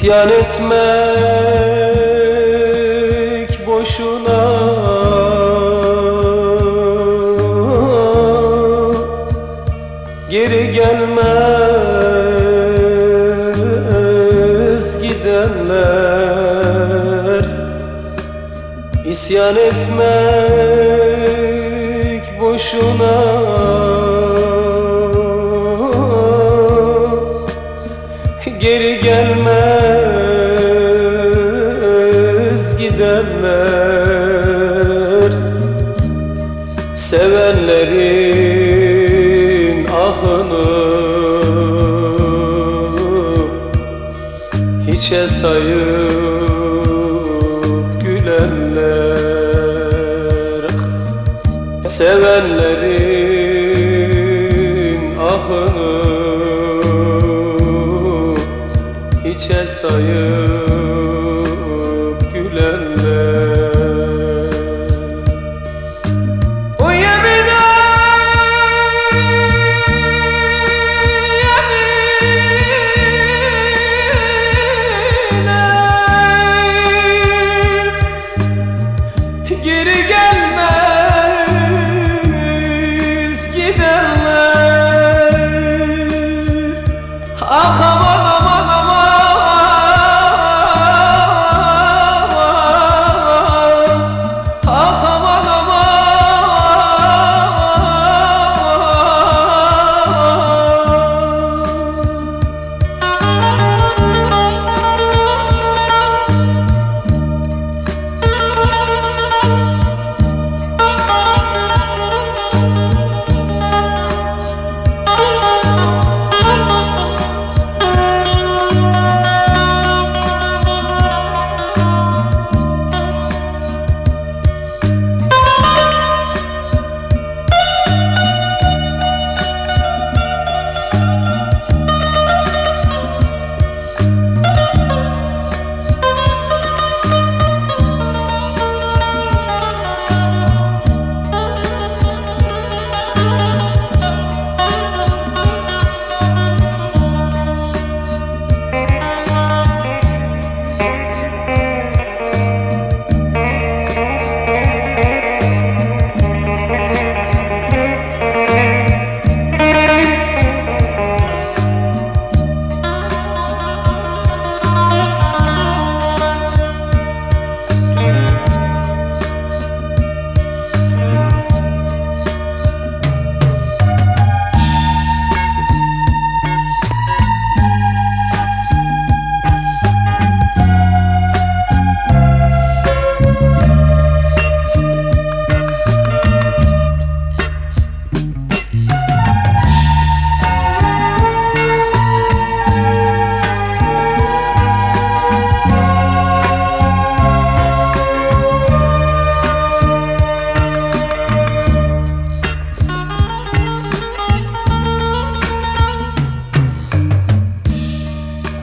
İsyan etmek boşuna. Geri gelmez gidenler. İsyan etmek boşuna. Geri gelmez Sevenlerin ahını Hiçe sayıp gülenler. Sevenlerin ahını Hiçe sayıp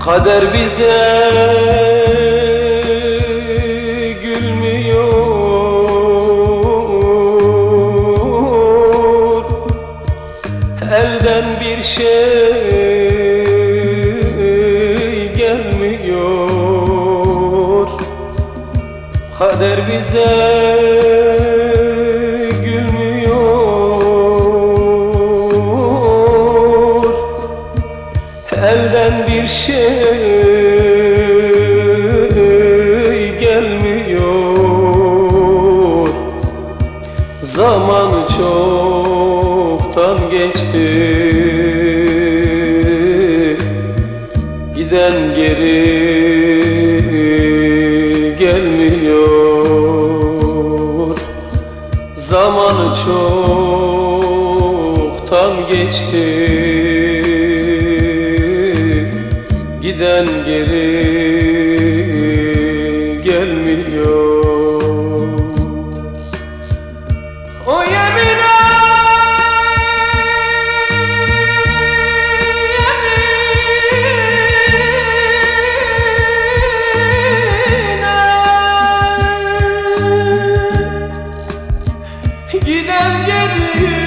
Kader bize gülmüyor. Elden bir şey gelmiyor. Kader bize Zaman çoktan geçti. Giden geri gelmiyor. Zaman çoktan geçti. Giden geri geriye